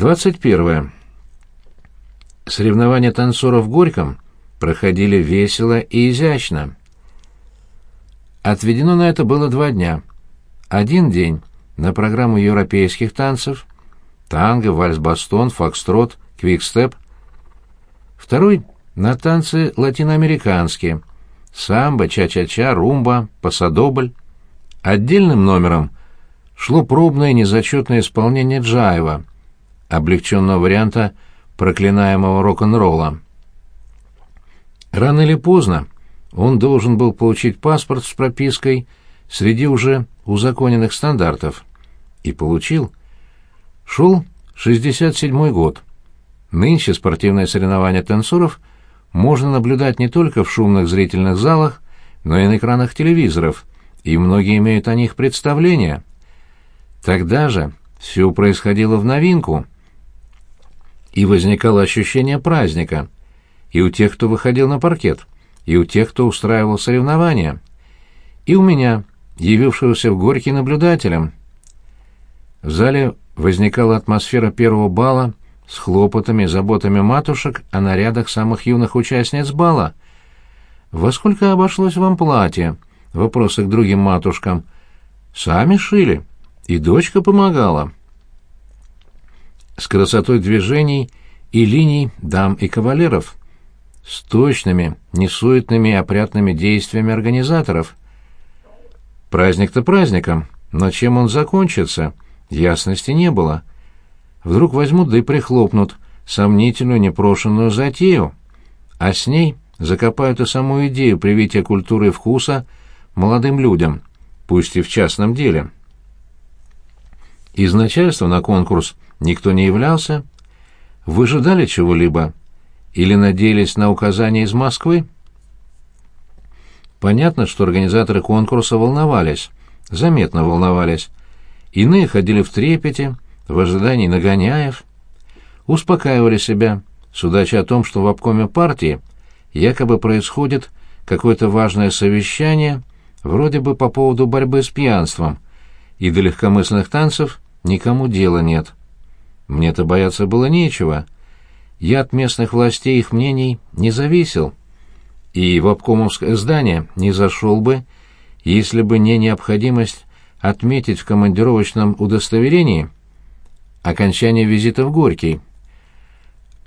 21. Соревнования танцоров в Горьком проходили весело и изящно. Отведено на это было два дня. Один день на программу европейских танцев танго, вальс-бастон, фокстрот, квикстеп. Второй — на танцы латиноамериканские самбо, ча-ча-ча, румба, пасадобль. Отдельным номером шло пробное незачетное исполнение джаева, облегченного варианта проклинаемого рок-н-ролла. Рано или поздно он должен был получить паспорт с пропиской среди уже узаконенных стандартов. И получил. Шел 67-й год. Нынче спортивное соревнование танцоров можно наблюдать не только в шумных зрительных залах, но и на экранах телевизоров, и многие имеют о них представление. Тогда же все происходило в новинку, и возникало ощущение праздника и у тех, кто выходил на паркет, и у тех, кто устраивал соревнования, и у меня, явившегося в Горький наблюдателем. В зале возникала атмосфера первого бала с хлопотами и заботами матушек о нарядах самых юных участниц бала. «Во сколько обошлось вам платье?» — вопросы к другим матушкам. «Сами шили, и дочка помогала» с красотой движений и линий дам и кавалеров, с точными, несуетными и опрятными действиями организаторов. Праздник-то праздником, но чем он закончится, ясности не было. Вдруг возьмут да и прихлопнут сомнительную непрошенную затею, а с ней закопают и саму идею привития культуры и вкуса молодым людям, пусть и в частном деле. Из начальства на конкурс никто не являлся? Вы ожидали чего-либо? Или надеялись на указания из Москвы? Понятно, что организаторы конкурса волновались, заметно волновались. Иные ходили в трепете, в ожидании нагоняев. Успокаивали себя, судача о том, что в обкоме партии якобы происходит какое-то важное совещание, вроде бы по поводу борьбы с пьянством, и до легкомысленных танцев никому дела нет. Мне-то бояться было нечего. Я от местных властей их мнений не зависел. И в обкомовское здание не зашел бы, если бы не необходимость отметить в командировочном удостоверении окончание визита в Горький.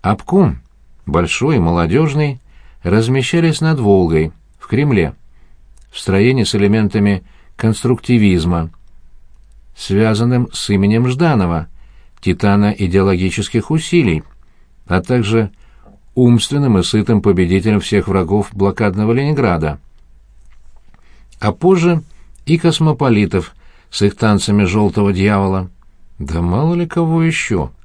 Обком, большой и молодежный, размещались над Волгой, в Кремле, в строении с элементами конструктивизма, связанным с именем Жданова, титана идеологических усилий, а также умственным и сытым победителем всех врагов блокадного Ленинграда. А позже и космополитов с их танцами желтого дьявола. Да мало ли кого еще —